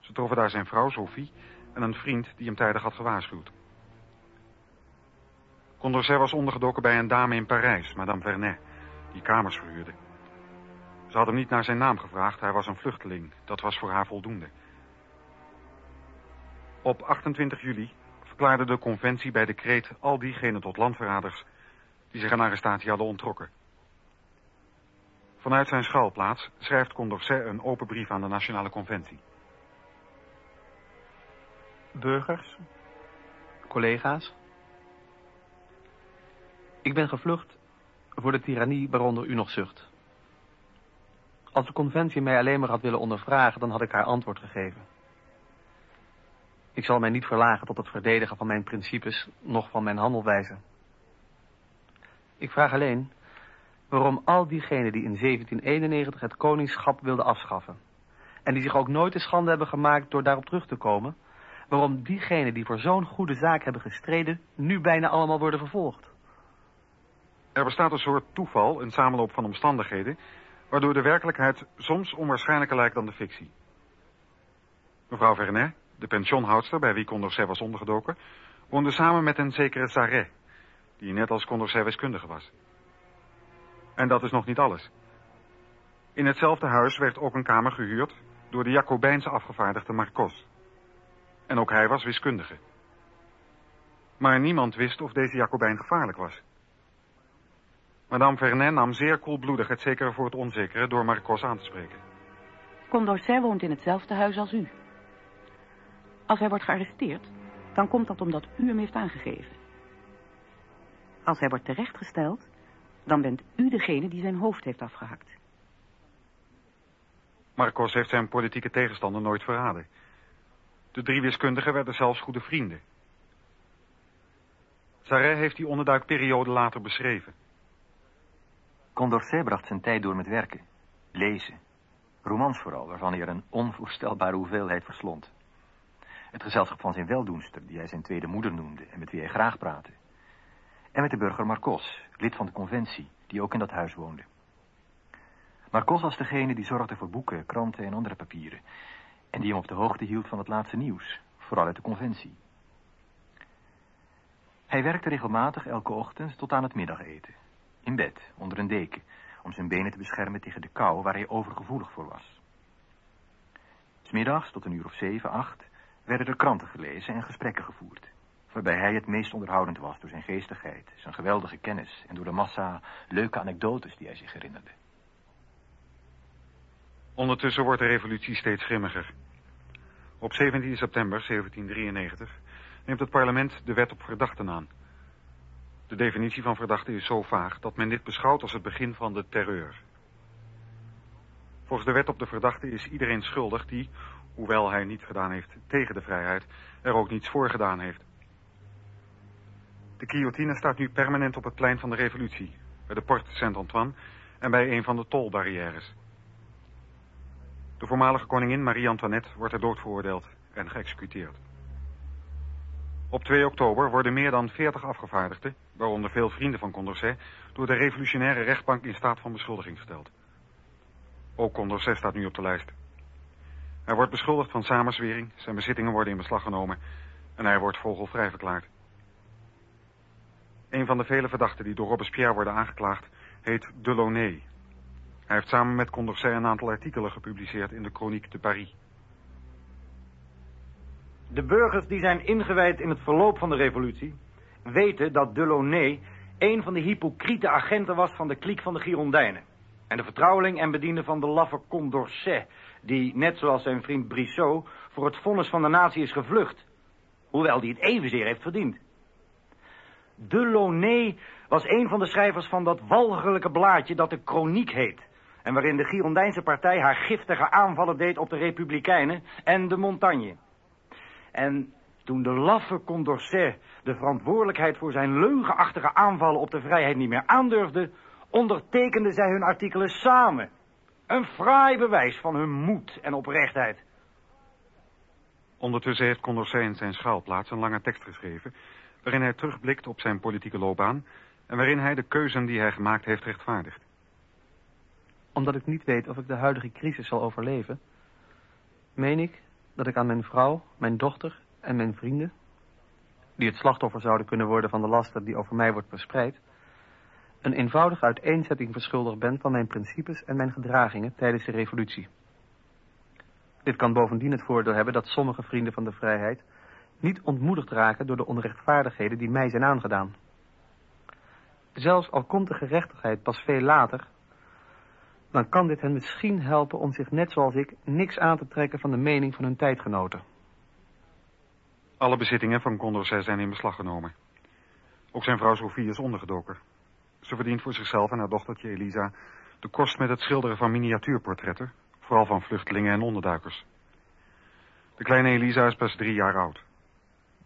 Ze troffen daar zijn vrouw, Sophie, en een vriend die hem tijdig had gewaarschuwd. Condorcet was ondergedoken bij een dame in Parijs, Madame Vernet, die kamers verhuurde. Ze had hem niet naar zijn naam gevraagd, hij was een vluchteling. Dat was voor haar voldoende. Op 28 juli verklaarde de conventie bij decreet al diegenen tot landverraders die zich aan arrestatie hadden ontrokken. Vanuit zijn schuilplaats schrijft Condorcet een open brief aan de Nationale Conventie. Burgers, collega's. Ik ben gevlucht voor de tirannie waaronder u nog zucht. Als de conventie mij alleen maar had willen ondervragen, dan had ik haar antwoord gegeven. Ik zal mij niet verlagen tot het verdedigen van mijn principes, noch van mijn handelwijze. Ik vraag alleen waarom al diegenen die in 1791 het koningschap wilden afschaffen... en die zich ook nooit de schande hebben gemaakt door daarop terug te komen... waarom diegenen die voor zo'n goede zaak hebben gestreden... nu bijna allemaal worden vervolgd. Er bestaat een soort toeval, een samenloop van omstandigheden... waardoor de werkelijkheid soms onwaarschijnlijker lijkt dan de fictie. Mevrouw Vernet, de pensionhoudster bij wie Condorcet was ondergedoken... woonde samen met een zekere Sarret, die net als Condorcet wiskundige was. En dat is nog niet alles. In hetzelfde huis werd ook een kamer gehuurd door de Jacobijnse afgevaardigde Marcos. En ook hij was wiskundige. Maar niemand wist of deze Jacobijn gevaarlijk was. Madame Vernet nam zeer koelbloedig het zekere voor het onzekere door Marcos aan te spreken. Condorcet woont in hetzelfde huis als u. Als hij wordt gearresteerd, dan komt dat omdat u hem heeft aangegeven. Als hij wordt terechtgesteld, dan bent u degene die zijn hoofd heeft afgehakt. Marcos heeft zijn politieke tegenstander nooit verraden. De drie wiskundigen werden zelfs goede vrienden. Sarret heeft die onderduikperiode later beschreven. Condorcet bracht zijn tijd door met werken, lezen, romans vooral, waarvan hij er een onvoorstelbare hoeveelheid verslond. Het gezelschap van zijn weldoenster, die hij zijn tweede moeder noemde en met wie hij graag praatte. En met de burger Marcos, lid van de conventie, die ook in dat huis woonde. Marcos was degene die zorgde voor boeken, kranten en andere papieren. En die hem op de hoogte hield van het laatste nieuws, vooral uit de conventie. Hij werkte regelmatig elke ochtend tot aan het middageten. In bed, onder een deken, om zijn benen te beschermen tegen de kou waar hij overgevoelig voor was. Smiddags tot een uur of zeven, acht, werden er kranten gelezen en gesprekken gevoerd waarbij hij het meest onderhoudend was door zijn geestigheid, zijn geweldige kennis en door de massa leuke anekdotes die hij zich herinnerde. Ondertussen wordt de revolutie steeds grimmiger. Op 17 september 1793 neemt het parlement de wet op verdachten aan. De definitie van verdachte is zo vaag dat men dit beschouwt als het begin van de terreur. Volgens de wet op de verdachte is iedereen schuldig die, hoewel hij niet gedaan heeft tegen de vrijheid, er ook niets voor gedaan heeft. De guillotine staat nu permanent op het plein van de revolutie, bij de Porte Saint-Antoine en bij een van de tolbarrières. De voormalige koningin Marie-Antoinette wordt er dood veroordeeld en geëxecuteerd. Op 2 oktober worden meer dan 40 afgevaardigden, waaronder veel vrienden van Condorcet, door de revolutionaire rechtbank in staat van beschuldiging gesteld. Ook Condorcet staat nu op de lijst. Hij wordt beschuldigd van samenzwering, zijn bezittingen worden in beslag genomen en hij wordt vogelvrij verklaard. Een van de vele verdachten die door Robespierre worden aangeklaagd heet Delaunay. Hij heeft samen met Condorcet een aantal artikelen gepubliceerd in de Chronique de Paris. De burgers die zijn ingewijd in het verloop van de revolutie... weten dat Delaunay een van de hypocriete agenten was van de kliek van de Girondijnen. En de vertrouweling en bediende van de laffe Condorcet... die, net zoals zijn vriend Brissot, voor het vonnis van de natie is gevlucht. Hoewel die het evenzeer heeft verdiend. Delaunay was een van de schrijvers van dat walgelijke blaadje dat de Chroniek heet... en waarin de Girondijnse partij haar giftige aanvallen deed op de Republikeinen en de Montagne... En toen de laffe Condorcet de verantwoordelijkheid voor zijn leugenachtige aanvallen op de vrijheid niet meer aandurfde, ondertekenden zij hun artikelen samen. Een fraai bewijs van hun moed en oprechtheid. Ondertussen heeft Condorcet in zijn schuilplaats een lange tekst geschreven... waarin hij terugblikt op zijn politieke loopbaan... en waarin hij de keuzen die hij gemaakt heeft rechtvaardigt. Omdat ik niet weet of ik de huidige crisis zal overleven... meen ik dat ik aan mijn vrouw, mijn dochter en mijn vrienden, die het slachtoffer zouden kunnen worden van de laster die over mij wordt verspreid, een eenvoudige uiteenzetting verschuldigd ben van mijn principes en mijn gedragingen tijdens de revolutie. Dit kan bovendien het voordeel hebben dat sommige vrienden van de vrijheid niet ontmoedigd raken door de onrechtvaardigheden die mij zijn aangedaan. Zelfs al komt de gerechtigheid pas veel later, dan kan dit hen misschien helpen om zich net zoals ik niks aan te trekken van de mening van hun tijdgenoten. Alle bezittingen van Condorcet zijn in beslag genomen. Ook zijn vrouw Sophie is ondergedoken. Ze verdient voor zichzelf en haar dochtertje Elisa de kost met het schilderen van miniatuurportretten, vooral van vluchtelingen en onderduikers. De kleine Elisa is pas drie jaar oud.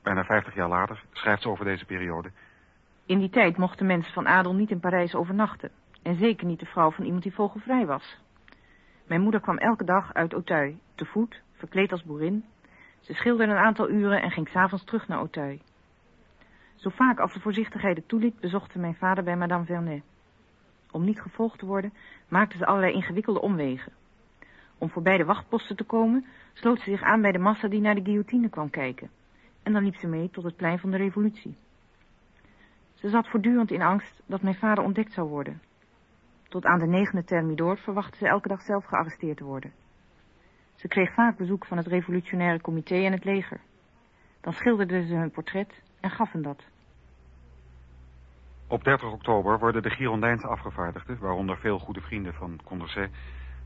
Bijna vijftig jaar later schrijft ze over deze periode. In die tijd mochten mensen van adel niet in Parijs overnachten. En zeker niet de vrouw van iemand die vogelvrij was. Mijn moeder kwam elke dag uit Auteuil, te voet, verkleed als boerin. Ze schilderde een aantal uren en ging s'avonds terug naar Auteuil. Zo vaak als de voorzichtigheid het toeliet, bezochten mijn vader bij madame Vernet. Om niet gevolgd te worden, maakte ze allerlei ingewikkelde omwegen. Om voorbij de wachtposten te komen, sloot ze zich aan bij de massa die naar de guillotine kwam kijken. En dan liep ze mee tot het plein van de revolutie. Ze zat voortdurend in angst dat mijn vader ontdekt zou worden. Tot aan de negende thermidor verwachtte ze elke dag zelf gearresteerd te worden. Ze kreeg vaak bezoek van het revolutionaire comité en het leger. Dan schilderden ze hun portret en gaf hen dat. Op 30 oktober worden de Girondijnse afgevaardigden, waaronder veel goede vrienden van Condorcet,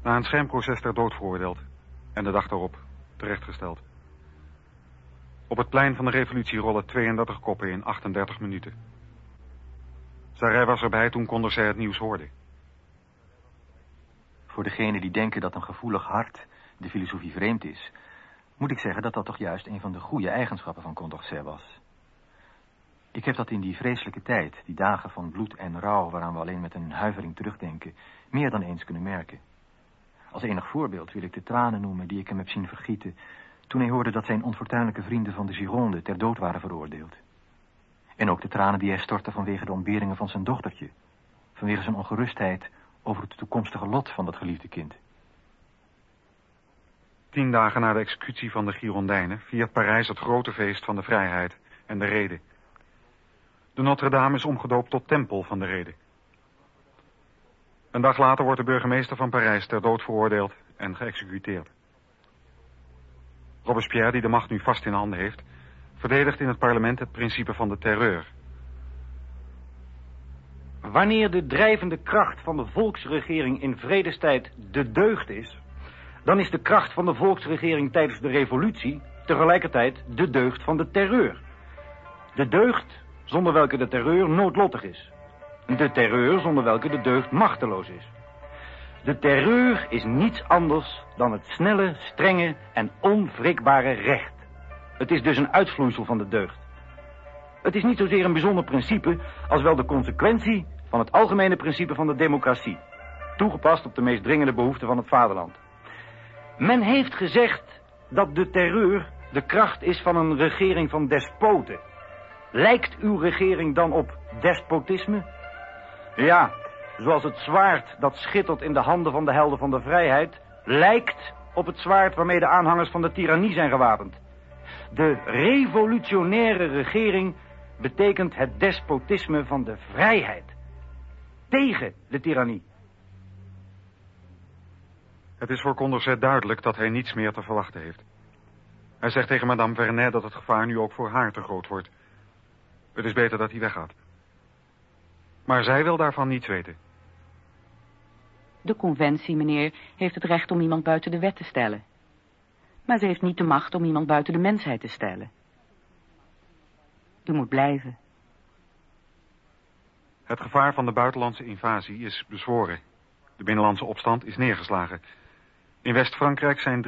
na een schijnproces ter dood veroordeeld en de dag daarop terechtgesteld. Op het plein van de revolutie rollen 32 koppen in 38 minuten. Sarij was erbij toen Condorcet het nieuws hoorde. Voor degenen die denken dat een gevoelig hart de filosofie vreemd is, moet ik zeggen dat dat toch juist een van de goede eigenschappen van Condorcet was. Ik heb dat in die vreselijke tijd, die dagen van bloed en rouw waaraan we alleen met een huivering terugdenken, meer dan eens kunnen merken. Als enig voorbeeld wil ik de tranen noemen die ik hem heb zien vergieten toen hij hoorde dat zijn onfortuinlijke vrienden van de Gironde ter dood waren veroordeeld. En ook de tranen die hij stortte vanwege de ontberingen van zijn dochtertje, vanwege zijn ongerustheid over het toekomstige lot van dat geliefde kind. Tien dagen na de executie van de Girondijnen viert Parijs het grote feest van de vrijheid en de rede. De Notre-Dame is omgedoopt tot tempel van de rede. Een dag later wordt de burgemeester van Parijs ter dood veroordeeld en geëxecuteerd. Robespierre, die de macht nu vast in handen heeft, verdedigt in het parlement het principe van de terreur. Wanneer de drijvende kracht van de volksregering in vredestijd de deugd is, dan is de kracht van de volksregering tijdens de revolutie tegelijkertijd de deugd van de terreur. De deugd zonder welke de terreur noodlottig is. De terreur zonder welke de deugd machteloos is. De terreur is niets anders dan het snelle, strenge en onwrikbare recht. Het is dus een uitvloeisel van de deugd. Het is niet zozeer een bijzonder principe als wel de consequentie van het algemene principe van de democratie. Toegepast op de meest dringende behoeften van het vaderland. Men heeft gezegd dat de terreur de kracht is van een regering van despoten. Lijkt uw regering dan op despotisme? Ja, zoals het zwaard dat schittert in de handen van de helden van de vrijheid... lijkt op het zwaard waarmee de aanhangers van de tirannie zijn gewapend. De revolutionaire regering betekent het despotisme van de vrijheid. Tegen de tirannie. Het is voor Condorcet duidelijk dat hij niets meer te verwachten heeft. Hij zegt tegen madame Vernet dat het gevaar nu ook voor haar te groot wordt. Het is beter dat hij weggaat. Maar zij wil daarvan niets weten. De conventie, meneer, heeft het recht om iemand buiten de wet te stellen. Maar ze heeft niet de macht om iemand buiten de mensheid te stellen. U moet blijven. Het gevaar van de buitenlandse invasie is bezworen. De binnenlandse opstand is neergeslagen. In West-Frankrijk zijn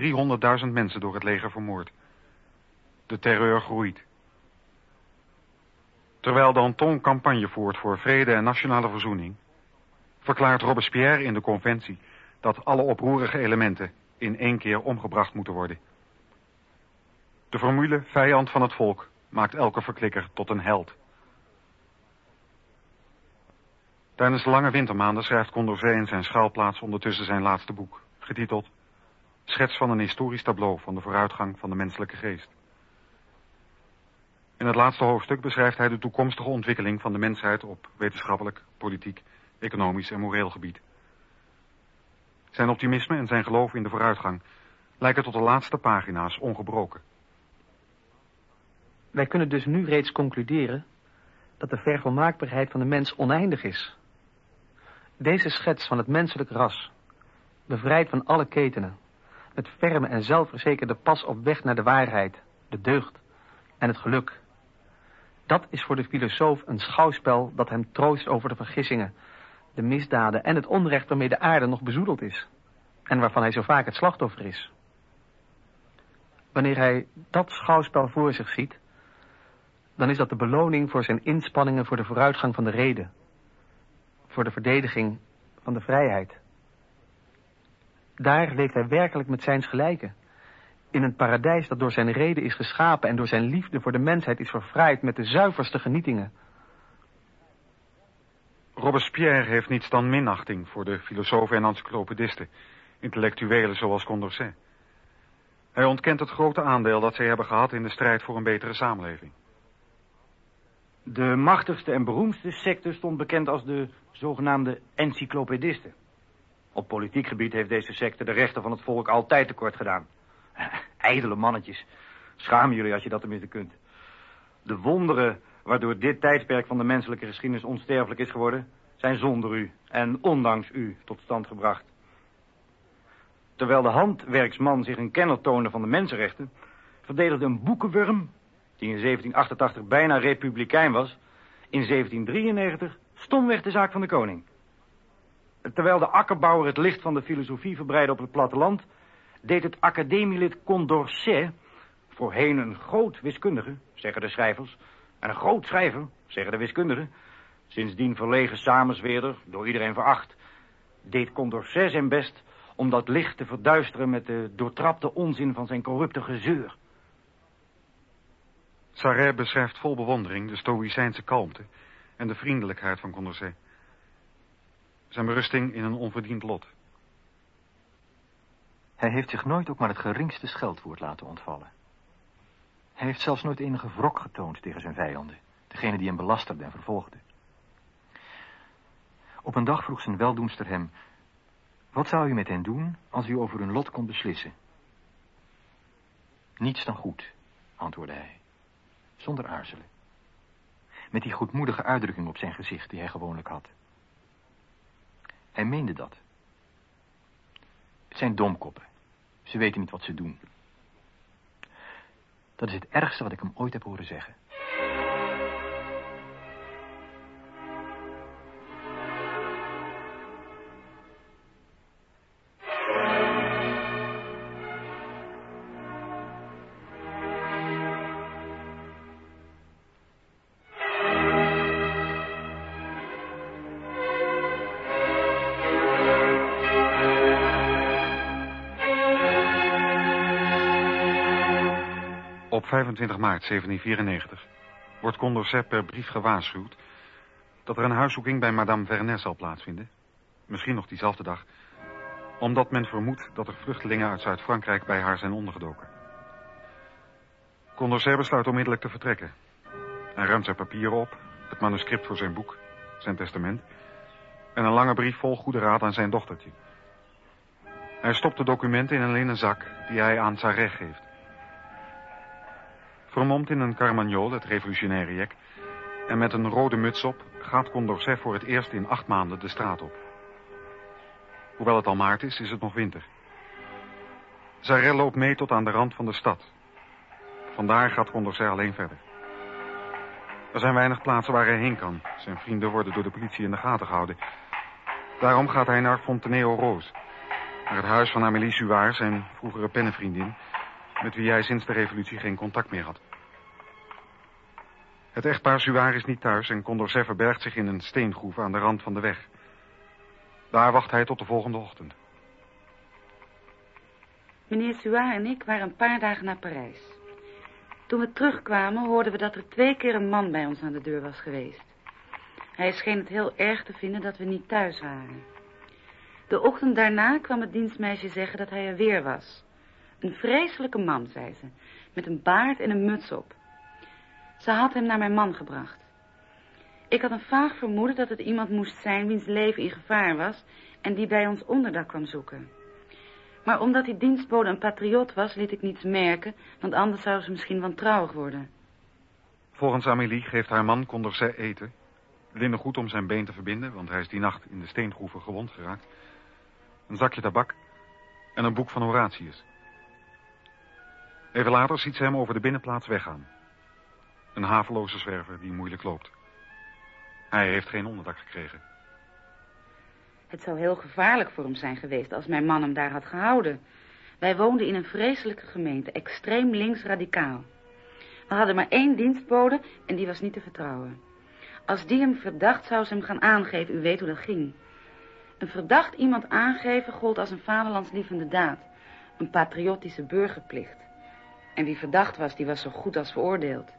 300.000 mensen door het leger vermoord. De terreur groeit. Terwijl Danton campagne voert voor vrede en nationale verzoening... verklaart Robespierre in de conventie dat alle oproerige elementen in één keer omgebracht moeten worden. De formule vijand van het volk maakt elke verklikker tot een held. Tijdens de lange wintermaanden schrijft Condorcet in zijn schuilplaats ondertussen zijn laatste boek, getiteld Schets van een historisch tableau van de vooruitgang van de menselijke geest. In het laatste hoofdstuk beschrijft hij de toekomstige ontwikkeling van de mensheid op wetenschappelijk, politiek, economisch en moreel gebied. Zijn optimisme en zijn geloof in de vooruitgang lijken tot de laatste pagina's ongebroken. Wij kunnen dus nu reeds concluderen dat de vervolmaakbaarheid van de mens oneindig is. Deze schets van het menselijk ras, bevrijd van alle ketenen, met ferme en zelfverzekerde pas op weg naar de waarheid, de deugd en het geluk. Dat is voor de filosoof een schouwspel dat hem troost over de vergissingen, de misdaden en het onrecht waarmee de aarde nog bezoedeld is. En waarvan hij zo vaak het slachtoffer is. Wanneer hij dat schouwspel voor zich ziet, dan is dat de beloning voor zijn inspanningen voor de vooruitgang van de reden. Voor de verdediging van de vrijheid. Daar leeft hij werkelijk met zijns gelijken. In een paradijs dat door zijn reden is geschapen en door zijn liefde voor de mensheid is verfraaid met de zuiverste genietingen. Robespierre heeft niets dan minachting voor de filosofen en encyclopedisten, intellectuelen zoals Condorcet. Hij ontkent het grote aandeel dat zij hebben gehad in de strijd voor een betere samenleving. De machtigste en beroemdste secte stond bekend als de zogenaamde encyclopedisten. Op politiek gebied heeft deze secte de rechten van het volk altijd tekort gedaan. Ijdele mannetjes. Schaam jullie als je dat tenminste kunt. De wonderen waardoor dit tijdperk van de menselijke geschiedenis onsterfelijk is geworden... zijn zonder u en ondanks u tot stand gebracht. Terwijl de handwerksman zich een kenner toonde van de mensenrechten... verdedigde een boekenwurm, die in 1788 bijna republikein was... in 1793 stomweg de zaak van de koning. Terwijl de akkerbouwer het licht van de filosofie verbreidde op het platteland... deed het academielid Condorcet, voorheen een groot wiskundige, zeggen de schrijvers... en een groot schrijver, zeggen de wiskundigen... sindsdien verlegen samenzweerder, door iedereen veracht... deed Condorcet zijn best om dat licht te verduisteren... met de doortrapte onzin van zijn corrupte gezeur. Sarret beschrijft vol bewondering de stoïcijnse kalmte... en de vriendelijkheid van Condorcet... Zijn berusting in een onverdiend lot. Hij heeft zich nooit ook maar het geringste scheldwoord laten ontvallen. Hij heeft zelfs nooit enige wrok getoond tegen zijn vijanden, degene die hem belasterde en vervolgde. Op een dag vroeg zijn weldoenster hem, wat zou u met hen doen als u over hun lot kon beslissen? Niets dan goed, antwoordde hij, zonder aarzelen. Met die goedmoedige uitdrukking op zijn gezicht die hij gewoonlijk had. Hij meende dat. Het zijn domkoppen. Ze weten niet wat ze doen. Dat is het ergste wat ik hem ooit heb horen zeggen. Op 25 maart 1794 wordt Condorcet per brief gewaarschuwd... dat er een huiszoeking bij madame Vernet zal plaatsvinden. Misschien nog diezelfde dag. Omdat men vermoedt dat er vluchtelingen uit Zuid-Frankrijk bij haar zijn ondergedoken. Condorcet besluit onmiddellijk te vertrekken. Hij ruimt zijn papieren op, het manuscript voor zijn boek, zijn testament... en een lange brief vol goede raad aan zijn dochtertje. Hij stopt de documenten in een linnen zak die hij aan Sareh geeft. Vermomd in een carmagnol, het revolutionaire jek, en met een rode muts op, gaat Condorcet voor het eerst in acht maanden de straat op. Hoewel het al maart is, is het nog winter. Sarel loopt mee tot aan de rand van de stad. Vandaar gaat Condorcet alleen verder. Er zijn weinig plaatsen waar hij heen kan. Zijn vrienden worden door de politie in de gaten gehouden. Daarom gaat hij naar Fonteneo Roos. Naar het huis van Amélie Suard, zijn vroegere pennenvriendin... met wie hij sinds de revolutie geen contact meer had. Het echtpaar Suard is niet thuis en Condorcet verbergt zich in een steengroef aan de rand van de weg. Daar wacht hij tot de volgende ochtend. Meneer Suard en ik waren een paar dagen naar Parijs. Toen we terugkwamen hoorden we dat er twee keer een man bij ons aan de deur was geweest. Hij scheen het heel erg te vinden dat we niet thuis waren. De ochtend daarna kwam het dienstmeisje zeggen dat hij er weer was. Een vreselijke man, zei ze, met een baard en een muts op. Ze had hem naar mijn man gebracht. Ik had een vaag vermoeden dat het iemand moest zijn wiens leven in gevaar was en die bij ons onderdak kwam zoeken. Maar omdat die dienstbode een patriot was, liet ik niets merken, want anders zou ze misschien wantrouwig worden. Volgens Amélie geeft haar man Condorcet eten. Linnen goed om zijn been te verbinden, want hij is die nacht in de steengroeven gewond geraakt. Een zakje tabak en een boek van Horatius. Even later ziet ze hem over de binnenplaats weggaan. Een haveloze zwerver die moeilijk loopt. Hij heeft geen onderdak gekregen. Het zou heel gevaarlijk voor hem zijn geweest als mijn man hem daar had gehouden. Wij woonden in een vreselijke gemeente, extreem links-radicaal. We hadden maar één dienstbode en die was niet te vertrouwen. Als die hem verdacht, zou ze hem gaan aangeven. U weet hoe dat ging. Een verdacht iemand aangeven gold als een vaderlandslievende daad. Een patriotische burgerplicht. En wie verdacht was, die was zo goed als veroordeeld.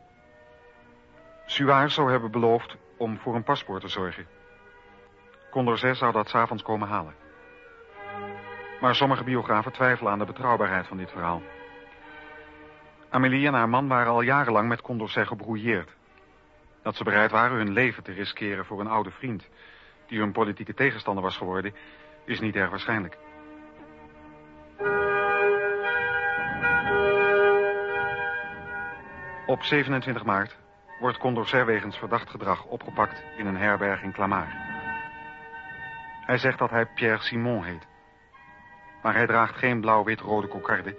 Suard zou hebben beloofd om voor een paspoort te zorgen. Condorcet zou dat s'avonds komen halen. Maar sommige biografen twijfelen aan de betrouwbaarheid van dit verhaal. Amélie en haar man waren al jarenlang met Condorcet gebrouilleerd. Dat ze bereid waren hun leven te riskeren voor een oude vriend... die hun politieke tegenstander was geworden, is niet erg waarschijnlijk. Op 27 maart wordt Condorcet wegens verdacht gedrag opgepakt in een herberg in Clamart. Hij zegt dat hij Pierre Simon heet. Maar hij draagt geen blauw-wit-rode kokarde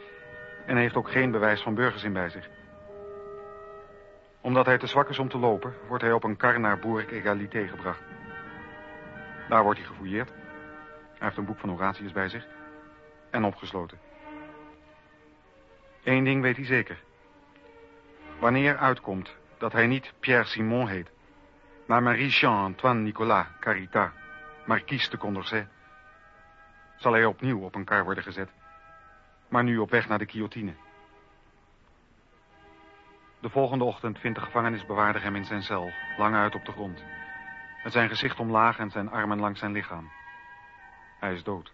en heeft ook geen bewijs van burgerzin bij zich. Omdat hij te zwak is om te lopen, wordt hij op een kar naar Bourg Egalité gebracht. Daar wordt hij gefouilleerd. Hij heeft een boek van Horatius bij zich en opgesloten. Eén ding weet hij zeker. Wanneer uitkomt dat hij niet Pierre Simon heet, maar Marie-Jean Antoine Nicolas Carita, Marquise de Condorcet, zal hij opnieuw op een kar worden gezet, maar nu op weg naar de guillotine. De volgende ochtend vindt de gevangenisbewaarder hem in zijn cel, lang uit op de grond, met zijn gezicht omlaag en zijn armen langs zijn lichaam. Hij is dood.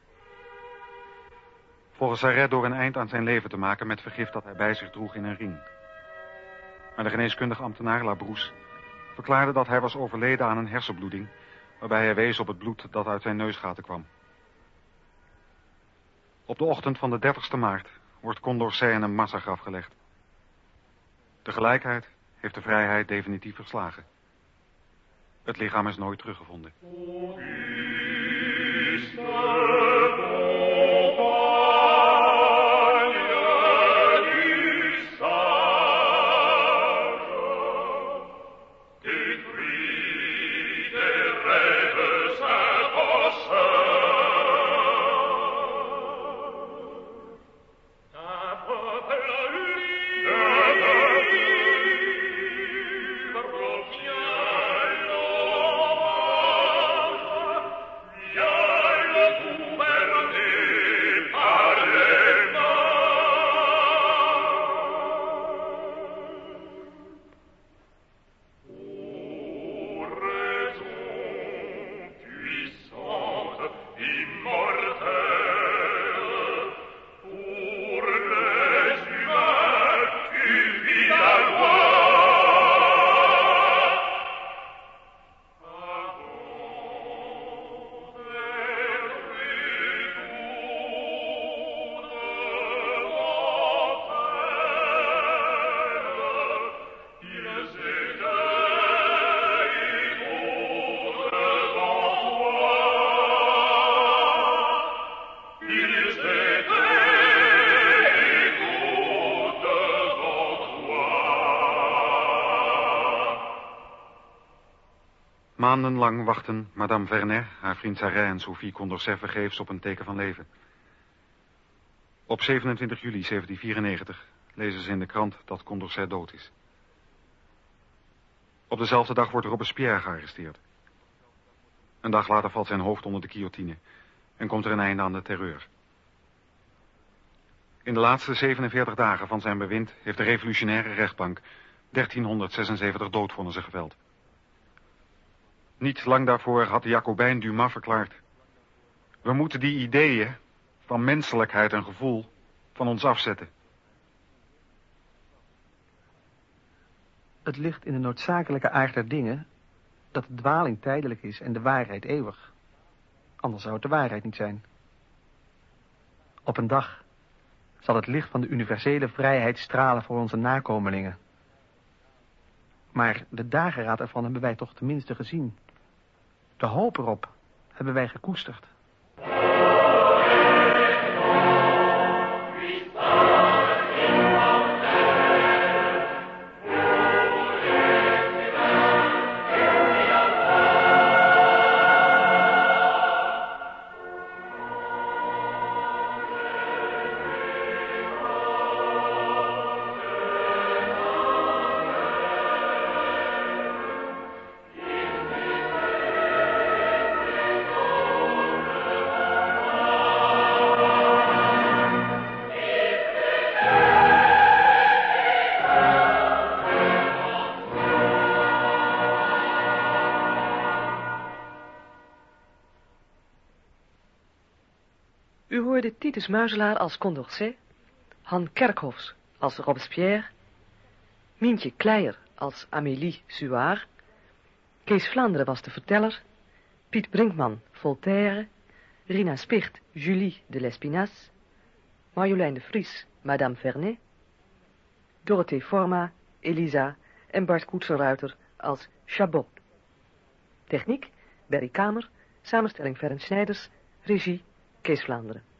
Volgens Sarret door een eind aan zijn leven te maken met vergif dat hij bij zich droeg in een ring. Maar de geneeskundige ambtenaar Labrousse verklaarde dat hij was overleden aan een hersenbloeding, waarbij hij wees op het bloed dat uit zijn neusgaten kwam. Op de ochtend van de 30ste maart wordt Condorcet in een massagraf gelegd. De gelijkheid heeft de vrijheid definitief verslagen. Het lichaam is nooit teruggevonden. Maandenlang wachten Madame Vernet, haar vriend Sarret en Sophie Condorcet vergeefs op een teken van leven. Op 27 juli 1794 lezen ze in de krant dat Condorcet dood is. Op dezelfde dag wordt Robespierre gearresteerd. Een dag later valt zijn hoofd onder de guillotine en komt er een einde aan de terreur. In de laatste 47 dagen van zijn bewind heeft de revolutionaire rechtbank 1376 doodvonnissen geveld. Niet lang daarvoor had de Jacobijn Dumas verklaard. We moeten die ideeën van menselijkheid en gevoel van ons afzetten. Het ligt in de noodzakelijke aard der dingen dat de dwaling tijdelijk is en de waarheid eeuwig. Anders zou het de waarheid niet zijn. Op een dag zal het licht van de universele vrijheid stralen voor onze nakomelingen. Maar de dageraad ervan hebben wij toch tenminste gezien. De hoop erop hebben wij gekoesterd. Titus Muizelaar als Condorcet, Han Kerkhofs als Robespierre, Mientje Kleijer als Amélie Suard, Kees Vlaanderen was de verteller, Piet Brinkman Voltaire, Rina Spicht Julie de Lespinasse, Marjolein de Vries Madame Vernet, Dorothee Forma, Elisa en Bart Koetsenruiter als Chabot. Techniek, Berry Kamer, samenstelling Ferenc Snijders, regie Kees Vlaanderen.